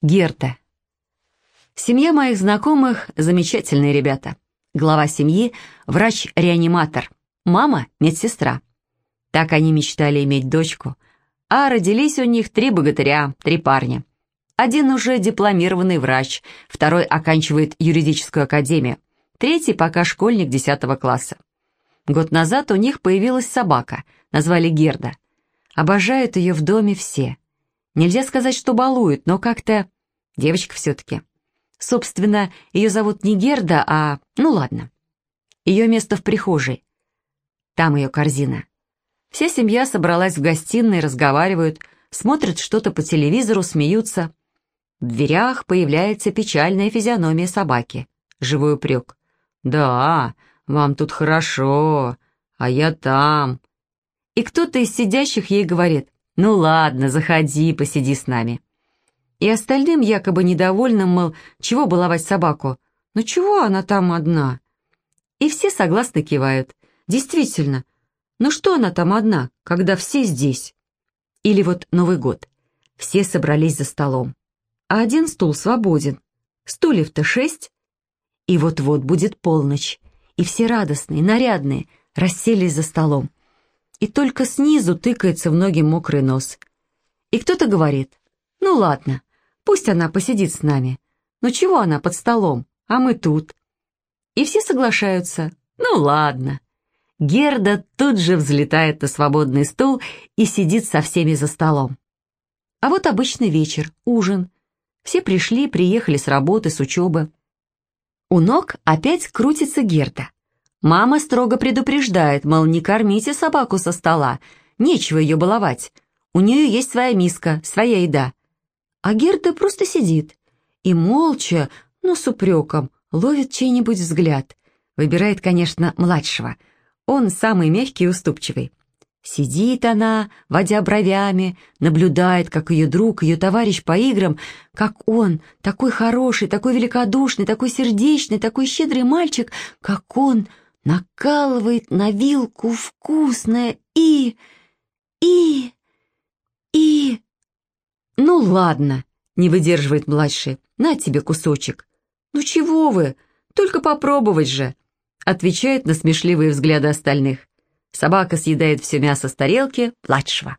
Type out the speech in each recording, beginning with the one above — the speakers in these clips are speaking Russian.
Герта. Семья моих знакомых – замечательные ребята. Глава семьи – врач-реаниматор. Мама – медсестра. Так они мечтали иметь дочку. А родились у них три богатыря, три парня. Один уже дипломированный врач, второй оканчивает юридическую академию, третий пока школьник 10 класса. Год назад у них появилась собака, назвали Герда. Обожают ее в доме все – Нельзя сказать, что балует, но как-то... Девочка все-таки. Собственно, ее зовут не Герда, а... Ну ладно. Ее место в прихожей. Там ее корзина. Вся семья собралась в гостиной, разговаривают, смотрят что-то по телевизору, смеются. В дверях появляется печальная физиономия собаки. Живой упрек. «Да, вам тут хорошо, а я там». И кто-то из сидящих ей говорит, «Ну ладно, заходи, посиди с нами». И остальным якобы недовольным, мол, чего баловать собаку? Ну чего она там одна? И все согласно кивают. Действительно, ну что она там одна, когда все здесь? Или вот Новый год. Все собрались за столом. А один стул свободен. Стульев-то шесть. И вот-вот будет полночь. И все радостные, нарядные, расселись за столом и только снизу тыкается в ноги мокрый нос. И кто-то говорит, ну ладно, пусть она посидит с нами. Но чего она под столом, а мы тут? И все соглашаются, ну ладно. Герда тут же взлетает на свободный стул и сидит со всеми за столом. А вот обычный вечер, ужин. Все пришли, приехали с работы, с учебы. У ног опять крутится Герда. Мама строго предупреждает, мол, не кормите собаку со стола, нечего ее баловать. У нее есть своя миска, своя еда. А Герда просто сидит и молча, но с упреком, ловит чей-нибудь взгляд. Выбирает, конечно, младшего. Он самый мягкий и уступчивый. Сидит она, водя бровями, наблюдает, как ее друг, ее товарищ по играм, как он, такой хороший, такой великодушный, такой сердечный, такой щедрый мальчик, как он накалывает на вилку вкусное и... и... и... «Ну ладно», — не выдерживает младший, — «на тебе кусочек». «Ну чего вы? Только попробовать же», — отвечает на смешливые взгляды остальных. Собака съедает все мясо с тарелки младшего.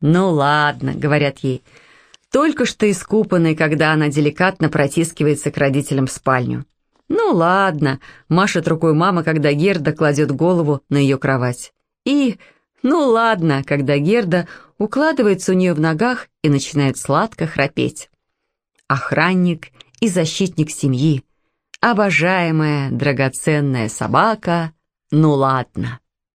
«Ну ладно», — говорят ей, — только что искупанный, когда она деликатно протискивается к родителям в спальню. «Ну ладно», — машет рукой мама, когда Герда кладет голову на ее кровать. И «ну ладно», когда Герда укладывается у нее в ногах и начинает сладко храпеть. Охранник и защитник семьи, обожаемая драгоценная собака, ну ладно.